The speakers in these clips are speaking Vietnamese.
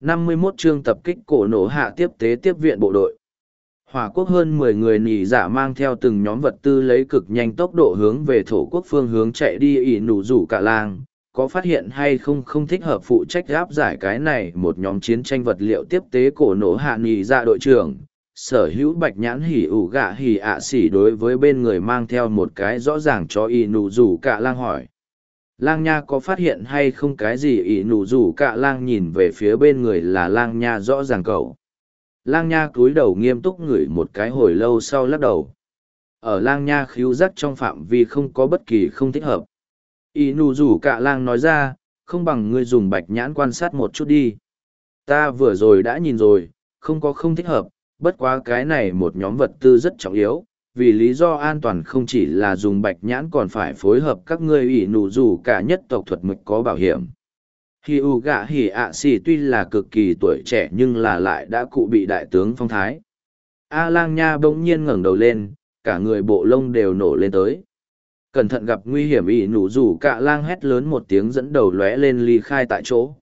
51 chương tập kích cổ nổ hạ tiếp tế tiếp viện bộ đội. Hỏa quốc hơn 10 người nỉ giả mang theo từng nhóm vật tư lấy cực nhanh tốc độ hướng về thổ quốc phương hướng chạy đi ỉ nụ rủ cả làng. Có phát hiện hay không không thích hợp phụ trách gáp giải cái này một nhóm chiến tranh vật liệu tiếp tế cổ nổ hạ nỉ giả đội trưởng. Sở hữu bạch nhãn hỉ ủ gạ hỉ ạ xỉ đối với bên người mang theo một cái rõ ràng cho ỉ nụ rủ cả lang hỏi lang nha có phát hiện hay không cái gì ỷ nụ rủ cả lang nhìn về phía bên người là lang nha rõ ràng cậu. Lang nha cúi đầu nghiêm túc ngửi một cái hồi lâu sau lắc đầu. Ở lang nha khíu rắc trong phạm vi không có bất kỳ không thích hợp. Ỷ nụ rủ cả lang nói ra, không bằng ngươi dùng bạch nhãn quan sát một chút đi. Ta vừa rồi đã nhìn rồi, không có không thích hợp, bất quá cái này một nhóm vật tư rất trọng yếu vì lý do an toàn không chỉ là dùng bạch nhãn còn phải phối hợp các ngươi ủy nụ dù cả nhất tộc thuật mực có bảo hiểm. Hi u gạ hỉ ạ xì tuy là cực kỳ tuổi trẻ nhưng là lại đã cụ bị đại tướng phong thái. A lang nha bỗng nhiên ngẩng đầu lên, cả người bộ lông đều nổ lên tới. Cẩn thận gặp nguy hiểm ỷ nụ rủ cả lang hét lớn một tiếng dẫn đầu lóe lên ly khai tại chỗ.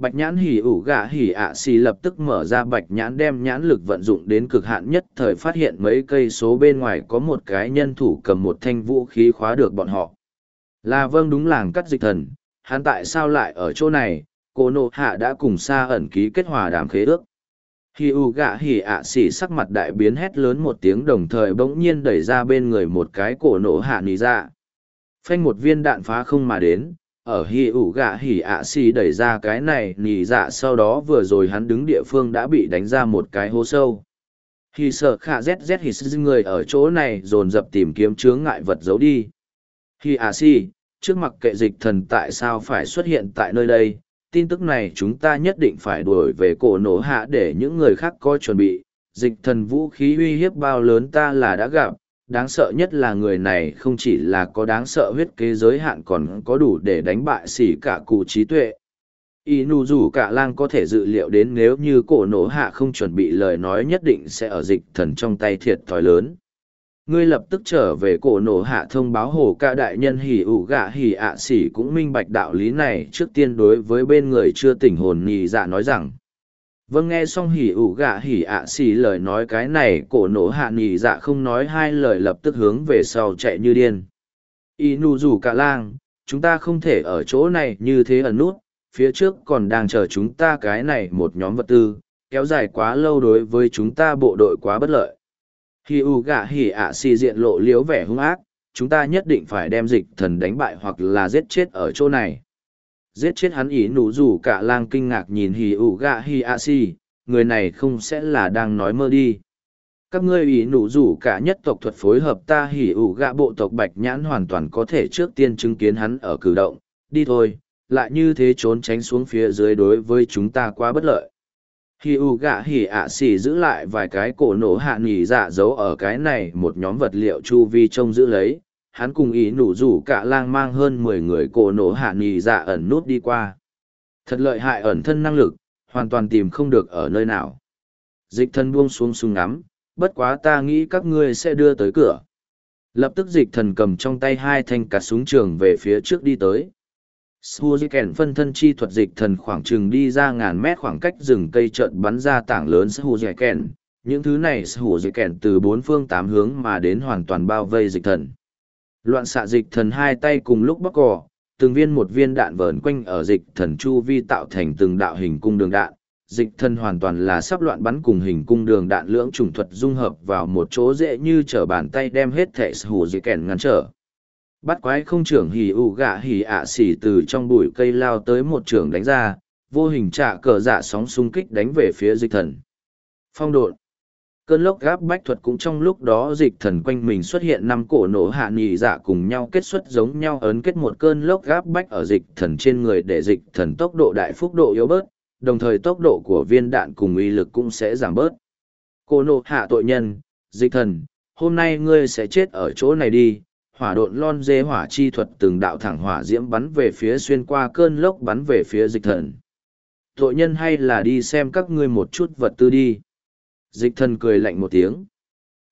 Bạch nhãn hỉ ủ gạ hỉ ạ xì lập tức mở ra bạch nhãn đem nhãn lực vận dụng đến cực hạn nhất thời phát hiện mấy cây số bên ngoài có một cái nhân thủ cầm một thanh vũ khí khóa được bọn họ. Là vâng đúng làng cắt dịch thần, hắn tại sao lại ở chỗ này, cô nộ hạ đã cùng xa ẩn ký kết hòa đàm khế ước. Hỉ ủ gạ hỉ ạ xì sắc mặt đại biến hét lớn một tiếng đồng thời bỗng nhiên đẩy ra bên người một cái cổ nổ hạ nì ra. Phanh một viên đạn phá không mà đến, ở hì ủ gạ hỉ ạ xì đẩy ra cái này nỉ dạ sau đó vừa rồi hắn đứng địa phương đã bị đánh ra một cái hố sâu. Hì sợ khả zz hì sư người ở chỗ này dồn dập tìm kiếm chướng ngại vật giấu đi. Hì ạ xì trước mặt kệ dịch thần tại sao phải xuất hiện tại nơi đây? Tin tức này chúng ta nhất định phải đuổi về cổ nổ hạ để những người khác có chuẩn bị. Dịch thần vũ khí uy hiếp bao lớn ta là đã gặp đáng sợ nhất là người này không chỉ là có đáng sợ huyết kế giới hạn còn có đủ để đánh bại xỉ cả cụ trí tuệ. Y nu dù cả lang có thể dự liệu đến nếu như cổ nổ hạ không chuẩn bị lời nói nhất định sẽ ở dịch thần trong tay thiệt thòi lớn. Ngươi lập tức trở về cổ nổ hạ thông báo hồ ca đại nhân hỉ ủ gạ hỉ ạ xỉ cũng minh bạch đạo lý này trước tiên đối với bên người chưa tỉnh hồn nhì dạ nói rằng vâng nghe xong hỉ ủ gạ hỉ ạ xì lời nói cái này, cổ nổ hạ nghỉ dạ không nói hai lời lập tức hướng về sau chạy như điên. Y nu rủ cả lang, chúng ta không thể ở chỗ này như thế ẩn nút, phía trước còn đang chờ chúng ta cái này một nhóm vật tư, kéo dài quá lâu đối với chúng ta bộ đội quá bất lợi. Hỉ ủ gạ hỉ ạ xì diện lộ liếu vẻ hung ác, chúng ta nhất định phải đem dịch thần đánh bại hoặc là giết chết ở chỗ này giết chết hắn ý nụ rủ cả lang kinh ngạc nhìn hì ủ gạ hì a si người này không sẽ là đang nói mơ đi. Các ngươi ý nụ rủ cả nhất tộc thuật phối hợp ta hỉ ủ gạ bộ tộc bạch nhãn hoàn toàn có thể trước tiên chứng kiến hắn ở cử động. Đi thôi, lại như thế trốn tránh xuống phía dưới đối với chúng ta quá bất lợi. Hỉ ủ gạ hỉ ạ xỉ giữ lại vài cái cổ nổ hạ nghỉ dạ giấu ở cái này một nhóm vật liệu chu vi trông giữ lấy hắn cùng ý nụ rủ cả lang mang hơn mười người cổ nổ hạ nì dạ ẩn nút đi qua. Thật lợi hại ẩn thân năng lực, hoàn toàn tìm không được ở nơi nào. Dịch thần buông xuống súng ngắm, bất quá ta nghĩ các ngươi sẽ đưa tới cửa. Lập tức dịch thần cầm trong tay hai thanh cạt súng trường về phía trước đi tới. Suzuken phân thân chi thuật dịch thần khoảng chừng đi ra ngàn mét khoảng cách rừng cây trợn bắn ra tảng lớn Suzuken. Những thứ này Suzuken từ bốn phương tám hướng mà đến hoàn toàn bao vây dịch thần. Loạn xạ dịch thần hai tay cùng lúc bóc cỏ, từng viên một viên đạn vờn quanh ở dịch thần chu vi tạo thành từng đạo hình cung đường đạn. Dịch thần hoàn toàn là sắp loạn bắn cùng hình cung đường đạn lưỡng trùng thuật dung hợp vào một chỗ dễ như trở bàn tay đem hết thể hù dị kèn ngăn trở. Bắt quái không trưởng hì ụ gạ hì ạ xỉ từ trong bụi cây lao tới một trường đánh ra, vô hình trả cờ dạ sóng xung kích đánh về phía dịch thần. Phong độn cơn lốc gáp bách thuật cũng trong lúc đó dịch thần quanh mình xuất hiện năm cổ nổ hạ nhị dạ cùng nhau kết xuất giống nhau ấn kết một cơn lốc gáp bách ở dịch thần trên người để dịch thần tốc độ đại phúc độ yếu bớt, đồng thời tốc độ của viên đạn cùng uy lực cũng sẽ giảm bớt. Cổ nổ hạ tội nhân, dịch thần, hôm nay ngươi sẽ chết ở chỗ này đi, hỏa độn lon dê hỏa chi thuật từng đạo thẳng hỏa diễm bắn về phía xuyên qua cơn lốc bắn về phía dịch thần. Tội nhân hay là đi xem các ngươi một chút vật tư đi dịch thần cười lạnh một tiếng.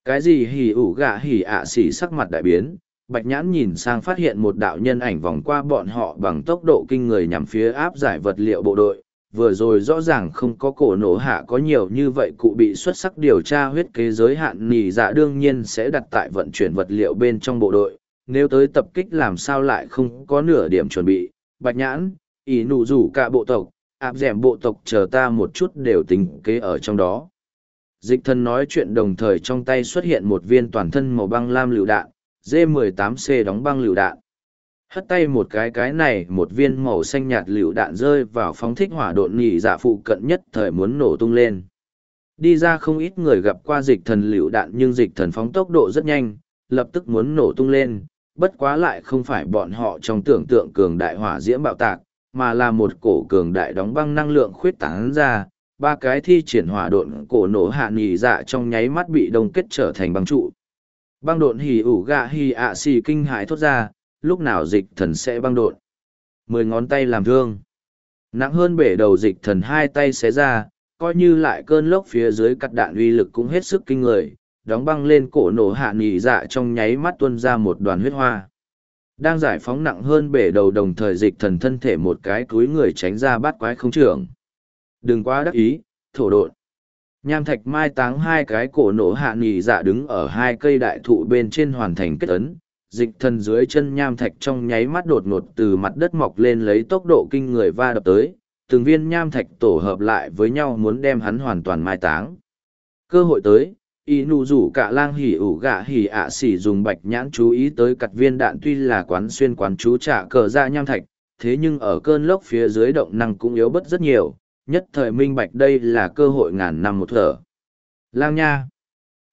Cái gì hỉ ủ gạ hỉ ạ xỉ sắc mặt đại biến, bạch nhãn nhìn sang phát hiện một đạo nhân ảnh vòng qua bọn họ bằng tốc độ kinh người nhằm phía áp giải vật liệu bộ đội, vừa rồi rõ ràng không có cổ nổ hạ có nhiều như vậy cụ bị xuất sắc điều tra huyết kế giới hạn nỉ dạ đương nhiên sẽ đặt tại vận chuyển vật liệu bên trong bộ đội, nếu tới tập kích làm sao lại không có nửa điểm chuẩn bị. Bạch nhãn ỷ nụ rủ cả bộ tộc, áp d ẻ m bộ tộc chờ ta một chút đều tính kế ở trong đó dịch thần nói chuyện đồng thời trong tay xuất hiện một viên toàn thân màu băng lam lựu đạn d 18 c đóng băng lựu đạn. Hất tay một cái cái này, một viên màu xanh nhạt lựu đạn rơi vào phóng thích hỏa độn nhị dạ phụ cận nhất thời muốn nổ tung lên. Đi ra không ít người gặp qua dịch thần lựu đạn nhưng dịch thần phóng tốc độ rất nhanh, lập tức muốn nổ tung lên, bất quá lại không phải bọn họ trong tưởng tượng cường đại hỏa diễm bạo tạc, mà là một cổ cường đại đóng băng năng lượng khuyết tán ra ba cái thi triển hỏa độn cổ nổ hạ nghỉ dạ trong nháy mắt bị đông kết trở thành băng trụ. Băng độn hì ủ gạ hì ạ xì kinh hãi thốt ra, lúc nào dịch thần sẽ băng độn? Mười ngón tay làm thương. Nặng hơn bể đầu dịch thần hai tay xé ra, coi như lại cơn lốc phía dưới cắt đạn uy lực cũng hết sức kinh người, đóng băng lên cổ nổ hạ nghỉ dạ trong nháy mắt tuân ra một đoàn huyết hoa. Đang giải phóng nặng hơn bể đầu đồng thời dịch thần thân thể một cái cúi người tránh ra bát quái không trưởng đừng quá đắc ý, thổ độn. Nham thạch mai táng hai cái cổ nổ hạ nghỉ dạ đứng ở hai cây đại thụ bên trên hoàn thành kết ấn. Dịch thần dưới chân nham thạch trong nháy mắt đột ngột từ mặt đất mọc lên lấy tốc độ kinh người va đập tới. Từng viên nham thạch tổ hợp lại với nhau muốn đem hắn hoàn toàn mai táng. Cơ hội tới, y nụ rủ cả lang hỉ ủ gạ hỉ ạ xỉ dùng bạch nhãn chú ý tới cặt viên đạn tuy là quán xuyên quán chú trả cờ ra nham thạch, thế nhưng ở cơn lốc phía dưới động năng cũng yếu bớt rất nhiều nhất thời minh bạch đây là cơ hội ngàn năm một thở. Lang nha!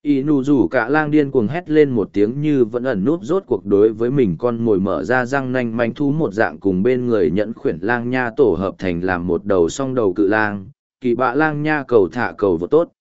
Y nụ rủ cả lang điên cuồng hét lên một tiếng như vẫn ẩn nút rốt cuộc đối với mình con ngồi mở ra răng nanh manh thú một dạng cùng bên người nhẫn khuyển lang nha tổ hợp thành làm một đầu song đầu cự lang, kỳ bạ lang nha cầu thả cầu vô tốt.